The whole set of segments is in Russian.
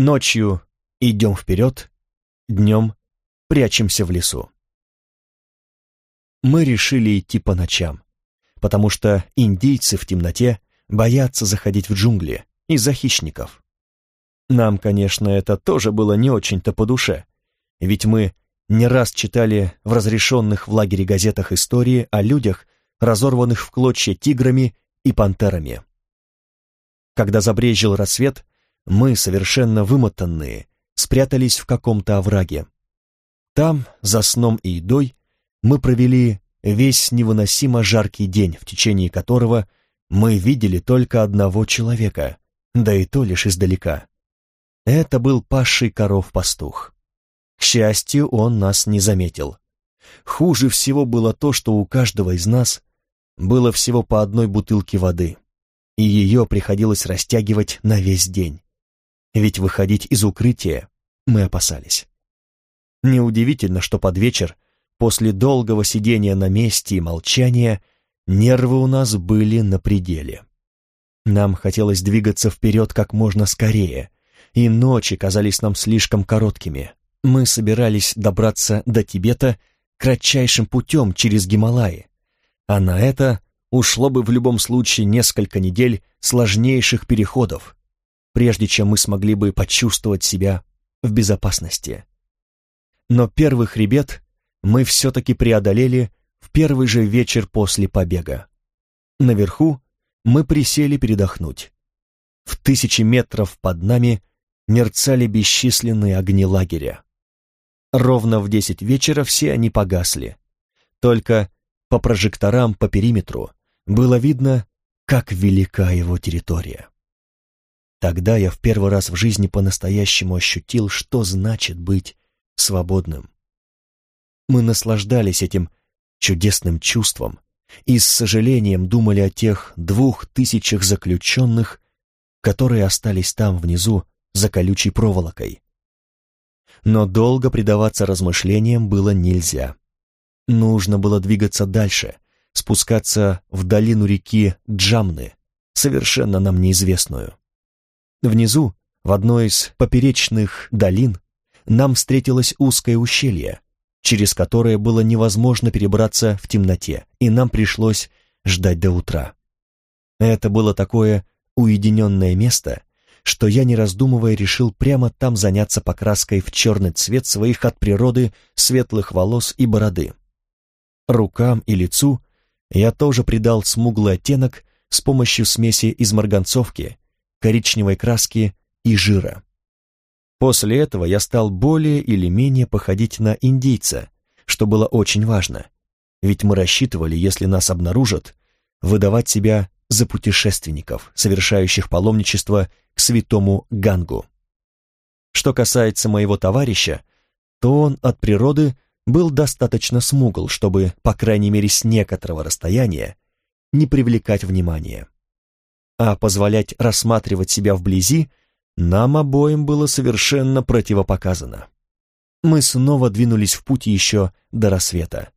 Ночью идем вперед, днем прячемся в лесу. Мы решили идти по ночам, потому что индейцы в темноте боятся заходить в джунгли из-за хищников. Нам, конечно, это тоже было не очень-то по душе, ведь мы не раз читали в разрешенных в лагере газетах истории о людях, разорванных в клочья тиграми и пантерами. Когда забрежил рассвет, мы, совершенно вымотанные, спрятались в каком-то овраге. Там, за сном и едой, мы провели весь невыносимо жаркий день, в течение которого мы видели только одного человека, да и то лишь издалека. Это был пасший коров пастух. К счастью, он нас не заметил. Хуже всего было то, что у каждого из нас было всего по одной бутылке воды, и ее приходилось растягивать на весь день. Ведь выходить из укрытия мы опасались. Неудивительно, что под вечер, после долгого сидения на месте и молчания, нервы у нас были на пределе. Нам хотелось двигаться вперед как можно скорее, и ночи казались нам слишком короткими. Мы собирались добраться до Тибета кратчайшим путем через Гималаи, а на это ушло бы в любом случае несколько недель сложнейших переходов, прежде чем мы смогли бы почувствовать себя в безопасности. Но первый хребет мы все-таки преодолели в первый же вечер после побега. Наверху мы присели передохнуть. В тысячи метров под нами мерцали бесчисленные огни лагеря. Ровно в десять вечера все они погасли. Только по прожекторам по периметру было видно, как велика его территория. Тогда я в первый раз в жизни по-настоящему ощутил, что значит быть свободным. Мы наслаждались этим чудесным чувством и с сожалением думали о тех двух тысячах заключенных, которые остались там внизу за колючей проволокой. Но долго предаваться размышлениям было нельзя. Нужно было двигаться дальше, спускаться в долину реки Джамны, совершенно нам неизвестную. Внизу, в одной из поперечных долин, нам встретилось узкое ущелье, через которое было невозможно перебраться в темноте, и нам пришлось ждать до утра. Это было такое уединенное место, что я, не раздумывая, решил прямо там заняться покраской в черный цвет своих от природы светлых волос и бороды. Рукам и лицу я тоже придал смуглый оттенок с помощью смеси из марганцовки, коричневой краски и жира. После этого я стал более или менее походить на индейца, что было очень важно, ведь мы рассчитывали, если нас обнаружат, выдавать себя за путешественников, совершающих паломничество к святому Гангу. Что касается моего товарища, то он от природы был достаточно смугл, чтобы, по крайней мере с некоторого расстояния, не привлекать внимания. А позволять рассматривать себя вблизи нам обоим было совершенно противопоказано. Мы снова двинулись в путь еще до рассвета.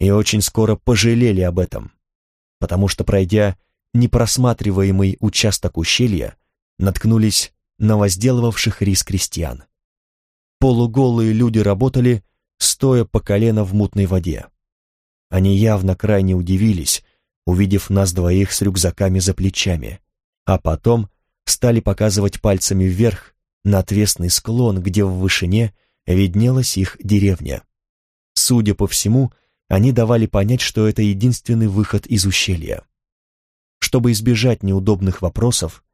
И очень скоро пожалели об этом, потому что, пройдя непросматриваемый участок ущелья, наткнулись на возделывавших рис крестьян. Полуголые люди работали, стоя по колено в мутной воде. Они явно крайне удивились, увидев нас двоих с рюкзаками за плечами, а потом стали показывать пальцами вверх на отвесный склон, где в вышине виднелась их деревня. Судя по всему, они давали понять, что это единственный выход из ущелья. Чтобы избежать неудобных вопросов,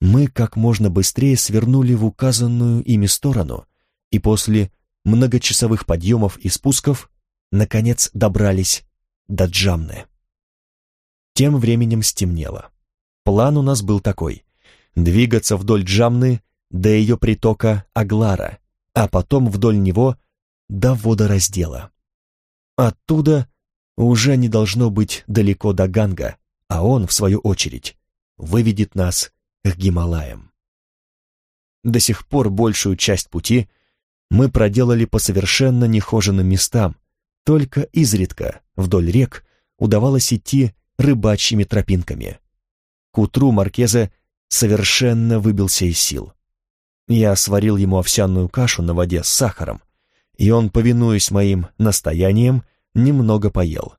мы как можно быстрее свернули в указанную ими сторону и после многочасовых подъемов и спусков наконец добрались до Джамны. Тем временем стемнело. План у нас был такой двигаться вдоль Джамны до ее притока Аглара, а потом вдоль него до водораздела. Оттуда уже не должно быть далеко до Ганга, а он, в свою очередь, выведет нас к Гималаям. До сих пор большую часть пути мы проделали по совершенно нехоженным местам, только изредка вдоль рек удавалось идти рыбачьими тропинками. К утру Маркеза совершенно выбился из сил. Я сварил ему овсяную кашу на воде с сахаром, и он, повинуясь моим настояниям, немного поел.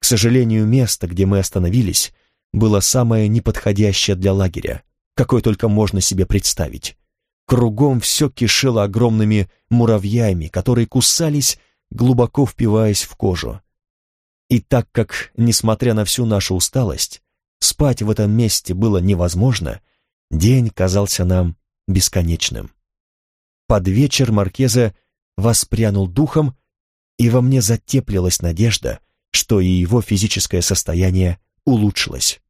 К сожалению, место, где мы остановились, было самое неподходящее для лагеря, какое только можно себе представить. Кругом все кишело огромными муравьями, которые кусались, глубоко впиваясь в кожу. И так как, несмотря на всю нашу усталость, спать в этом месте было невозможно, день казался нам бесконечным. Под вечер Маркеза воспрянул духом, и во мне затеплилась надежда, что и его физическое состояние улучшилось.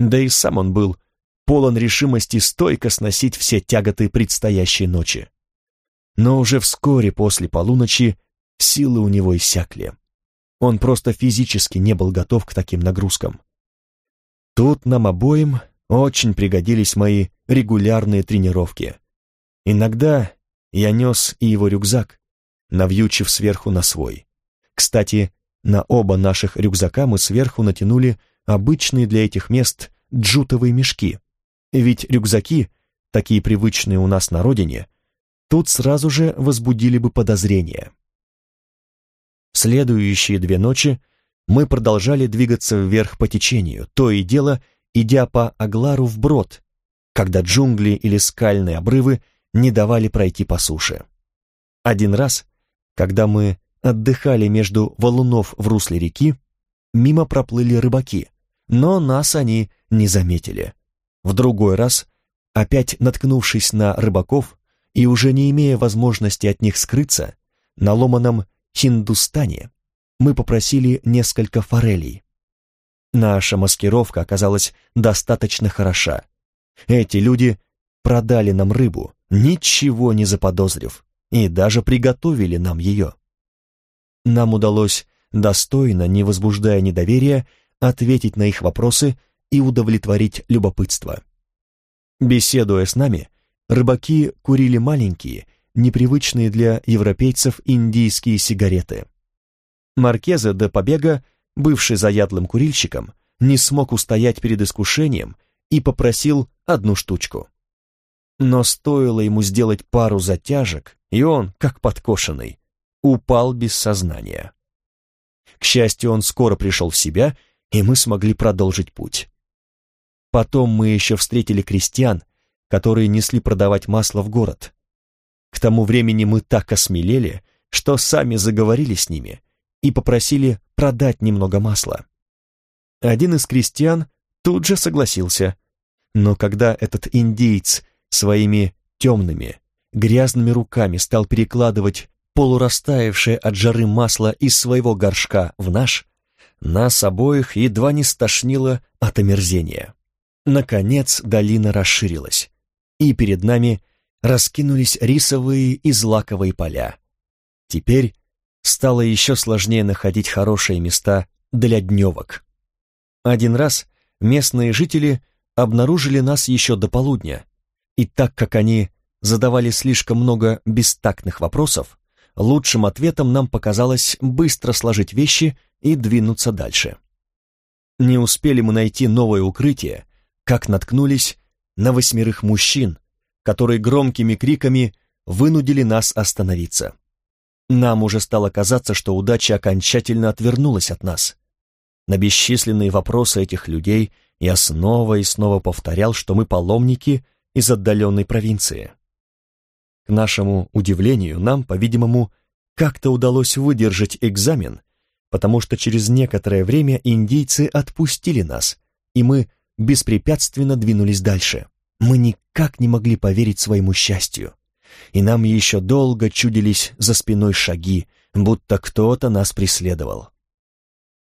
Да и сам он был полон решимости стойко сносить все тяготы предстоящей ночи. Но уже вскоре после полуночи силы у него иссякли. Он просто физически не был готов к таким нагрузкам. Тут нам обоим очень пригодились мои регулярные тренировки. Иногда я нес и его рюкзак, навьючив сверху на свой. Кстати, на оба наших рюкзака мы сверху натянули обычные для этих мест джутовые мешки. Ведь рюкзаки, такие привычные у нас на родине, тут сразу же возбудили бы подозрения. Следующие две ночи мы продолжали двигаться вверх по течению, то и дело идя по Аглару вброд, когда джунгли или скальные обрывы не давали пройти по суше. Один раз, когда мы отдыхали между валунов в русле реки, мимо проплыли рыбаки, но нас они не заметили. В другой раз, опять наткнувшись на рыбаков и уже не имея возможности от них скрыться, на ломаном Хиндустане мы попросили несколько форелей. Наша маскировка оказалась достаточно хороша. Эти люди продали нам рыбу, ничего не заподозрив, и даже приготовили нам ее. Нам удалось достойно, не возбуждая недоверия, ответить на их вопросы и удовлетворить любопытство. Беседуя с нами, рыбаки курили маленькие, непривычные для европейцев индийские сигареты. Маркеза до побега, бывший заядлым курильщиком, не смог устоять перед искушением и попросил одну штучку. Но стоило ему сделать пару затяжек, и он, как подкошенный, упал без сознания. К счастью, он скоро пришел в себя, и мы смогли продолжить путь. Потом мы еще встретили крестьян, которые несли продавать масло в город. К тому времени мы так осмелели, что сами заговорили с ними и попросили продать немного масла. Один из крестьян тут же согласился, но когда этот индейец своими темными, грязными руками стал перекладывать полурастаявшее от жары масло из своего горшка в наш, нас обоих едва не стошнило от омерзения. Наконец долина расширилась, и перед нами раскинулись рисовые и злаковые поля. Теперь стало еще сложнее находить хорошие места для дневок. Один раз местные жители обнаружили нас еще до полудня, и так как они задавали слишком много бестактных вопросов, лучшим ответом нам показалось быстро сложить вещи и двинуться дальше. Не успели мы найти новое укрытие, как наткнулись на восьмерых мужчин, которые громкими криками вынудили нас остановиться. Нам уже стало казаться, что удача окончательно отвернулась от нас. На бесчисленные вопросы этих людей я снова и снова повторял, что мы паломники из отдаленной провинции. К нашему удивлению, нам, по-видимому, как-то удалось выдержать экзамен, потому что через некоторое время индейцы отпустили нас, и мы беспрепятственно двинулись дальше. Мы никак не могли поверить своему счастью, и нам еще долго чудились за спиной шаги, будто кто-то нас преследовал.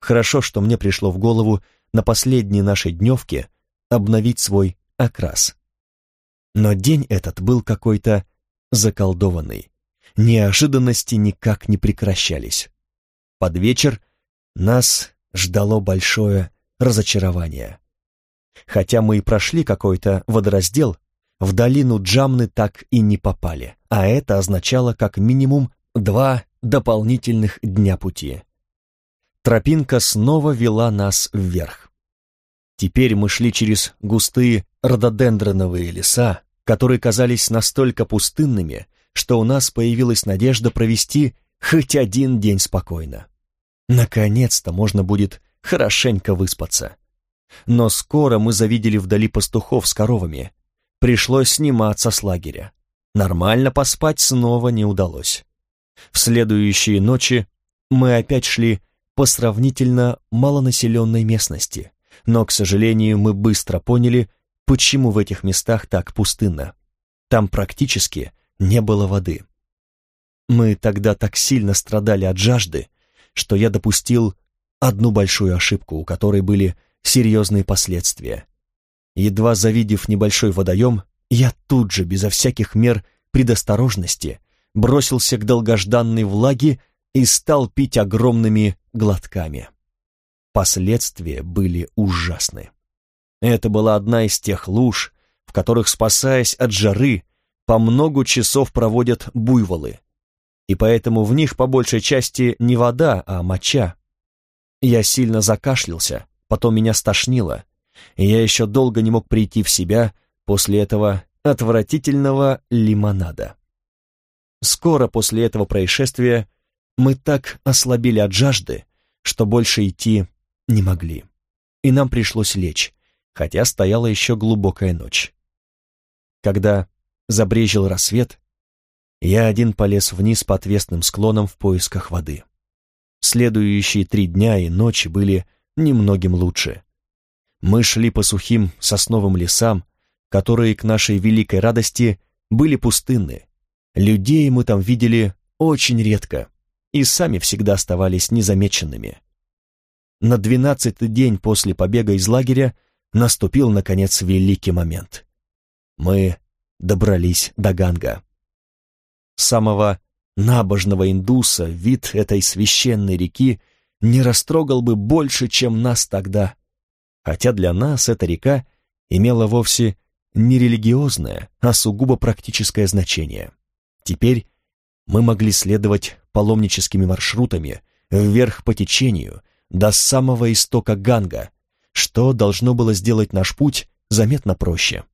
Хорошо, что мне пришло в голову на последней нашей дневке обновить свой окрас. Но день этот был какой-то заколдованный. Неожиданности никак не прекращались. Под вечер нас ждало большое разочарование. Хотя мы и прошли какой-то водораздел, в долину Джамны так и не попали, а это означало как минимум два дополнительных дня пути. Тропинка снова вела нас вверх. Теперь мы шли через густые рододендроновые леса, которые казались настолько пустынными, что у нас появилась надежда провести хоть один день спокойно. Наконец-то можно будет хорошенько выспаться. Но скоро мы завидели вдали пастухов с коровами. Пришлось сниматься с лагеря. Нормально поспать снова не удалось. В следующие ночи мы опять шли по сравнительно малонаселенной местности, но, к сожалению, мы быстро поняли, почему в этих местах так пустынно. Там практически не было воды. Мы тогда так сильно страдали от жажды, что я допустил одну большую ошибку, у которой были серьезные последствия. Едва завидев небольшой водоем, я тут же, безо всяких мер предосторожности, бросился к долгожданной влаге и стал пить огромными глотками. Последствия были ужасны. Это была одна из тех луж, в которых, спасаясь от жары, по много часов проводят буйволы, и поэтому в них по большей части не вода, а моча. Я сильно закашлялся, потом меня стошнило, и я еще долго не мог прийти в себя после этого отвратительного лимонада. Скоро после этого происшествия мы так ослабели от жажды, что больше идти не могли, и нам пришлось лечь, хотя стояла еще глубокая ночь. Когда забрежил рассвет, я один полез вниз по отвесным склонам в поисках воды. Следующие три дня и ночи были немногим лучше. Мы шли по сухим сосновым лесам, которые, к нашей великой радости, были пустынны. Людей мы там видели очень редко и сами всегда оставались незамеченными. На двенадцатый день после побега из лагеря наступил, наконец, великий момент. Мы добрались до Ганга. Самого набожного индуса вид этой священной реки не растрогал бы больше, чем нас тогда, хотя для нас эта река имела вовсе не религиозное, а сугубо практическое значение. Теперь мы могли следовать паломническими маршрутами вверх по течению до самого истока Ганга, что должно было сделать наш путь заметно проще.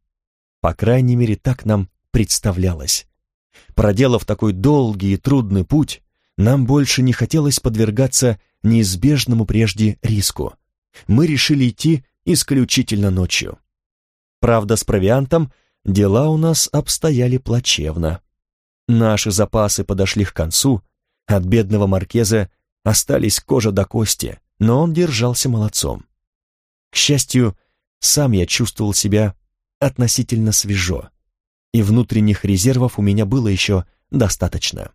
По крайней мере, так нам представлялось. Проделав такой долгий и трудный путь, нам больше не хотелось подвергаться неизбежному прежде риску. Мы решили идти исключительно ночью. Правда, с провиантом дела у нас обстояли плачевно. Наши запасы подошли к концу, от бедного маркеза остались кожа до кости, но он держался молодцом. К счастью, сам я чувствовал себя относительно свежо, и внутренних резервов у меня было еще достаточно.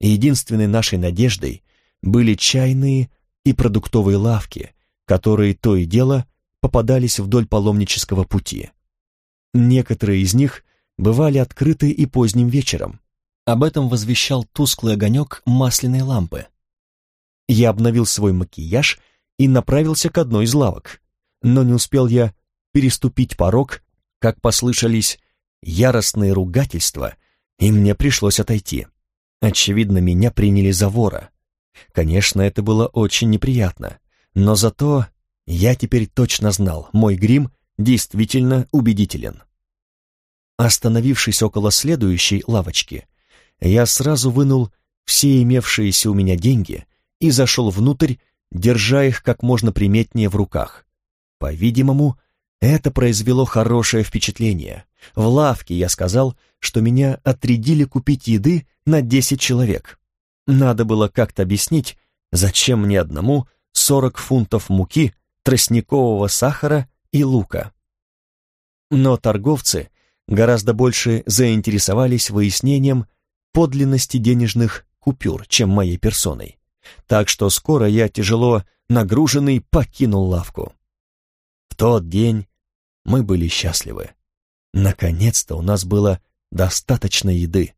Единственной нашей надеждой были чайные и продуктовые лавки, которые то и дело попадались вдоль паломнического пути. Некоторые из них бывали открыты и поздним вечером. Об этом возвещал тусклый огонек масляной лампы. Я обновил свой макияж и направился к одной из лавок, но не успел я переступить порог, как послышались яростные ругательства, и мне пришлось отойти. Очевидно, меня приняли за вора. Конечно, это было очень неприятно, но зато я теперь точно знал, мой грим действительно убедителен. Остановившись около следующей лавочки, я сразу вынул все имевшиеся у меня деньги и зашел внутрь, держа их как можно приметнее в руках. По-видимому, это произвело хорошее впечатление. В лавке я сказал, что меня отрядили купить еды на десять человек. Надо было как-то объяснить, зачем мне одному сорок фунтов муки, тростникового сахара и лука. Но торговцы гораздо больше заинтересовались выяснением подлинности денежных купюр, чем моей персоной. Так что скоро я, тяжело нагруженный, покинул лавку тот день мы были счастливы. Наконец-то у нас было достаточно еды,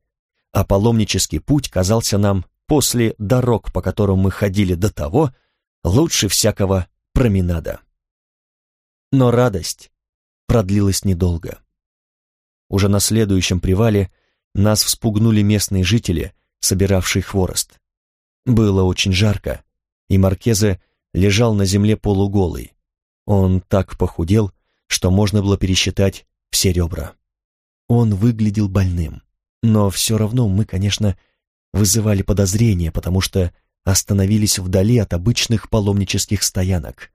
а паломнический путь казался нам после дорог, по которым мы ходили до того, лучше всякого променада. Но радость продлилась недолго. Уже на следующем привале нас вспугнули местные жители, собиравшие хворост. Было очень жарко, и Маркезе лежал на земле полуголый, он так похудел, что можно было пересчитать все ребра. он выглядел больным. Но все равно мы, конечно, вызывали подозрения, потому что остановились вдали от обычных паломнических стоянок.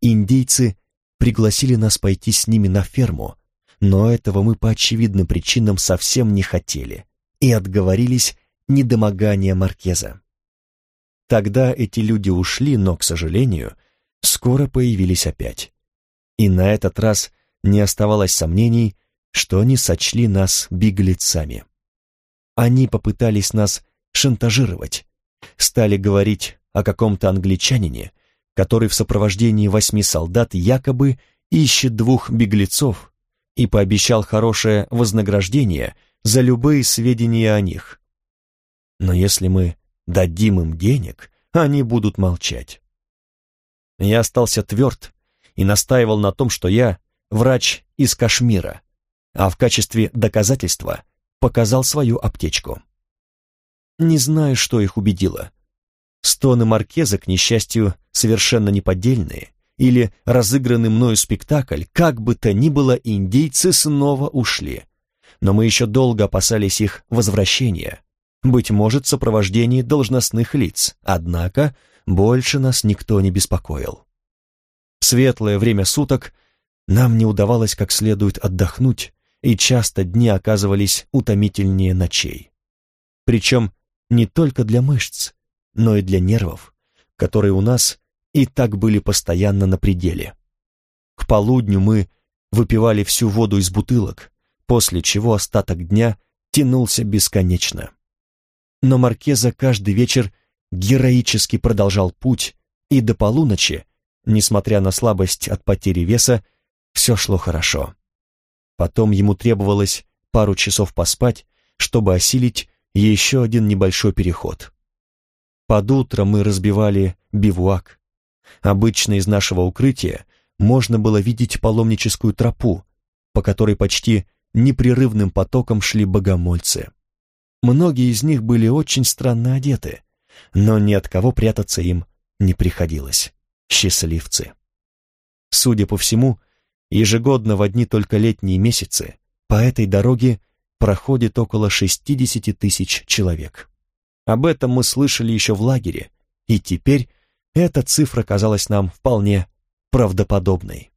Индейцы пригласили нас пойти с ними на ферму, но этого мы по очевидным причинам совсем не хотели и отговорились недомогания Маркеза. Тогда эти люди ушли, но, к сожалению, скоро появились опять. И на этот раз не оставалось сомнений, что они сочли нас беглецами. Они попытались нас шантажировать, стали говорить о каком-то англичанине, который в сопровождении восьми солдат якобы ищет двух беглецов и пообещал хорошее вознаграждение за любые сведения о них. Но если мы дадим им денег, они будут молчать. Я остался тверд и настаивал на том, что я врач из Кашмира, а в качестве доказательства показал свою аптечку. Не знаю, что их убедило. Стоны Маркеза, к несчастью, совершенно неподдельные, или разыгранный мною спектакль, как бы то ни было, индейцы снова ушли. Но мы еще долго опасались их возвращения, быть может, сопровождение должностных лиц, однако больше нас никто не беспокоил. В светлое время суток нам не удавалось как следует отдохнуть, и часто дни оказывались утомительнее ночей. Причем не только для мышц, но и для нервов, которые у нас и так были постоянно на пределе. К полудню мы выпивали всю воду из бутылок, после чего остаток дня тянулся бесконечно но Маркеза каждый вечер героически продолжал путь, и до полуночи, несмотря на слабость от потери веса, все шло хорошо. Потом ему требовалось пару часов поспать, чтобы осилить еще один небольшой переход. Под утро мы разбивали бивуак. Обычно из нашего укрытия можно было видеть паломническую тропу, по которой почти непрерывным потоком шли богомольцы. Многие из них были очень странно одеты, но ни от кого прятаться им не приходилось. Счастливцы. Судя по всему, ежегодно в одни только летние месяцы по этой дороге проходит около 60 тысяч человек. Об этом мы слышали еще в лагере, и теперь эта цифра казалась нам вполне правдоподобной.